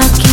sa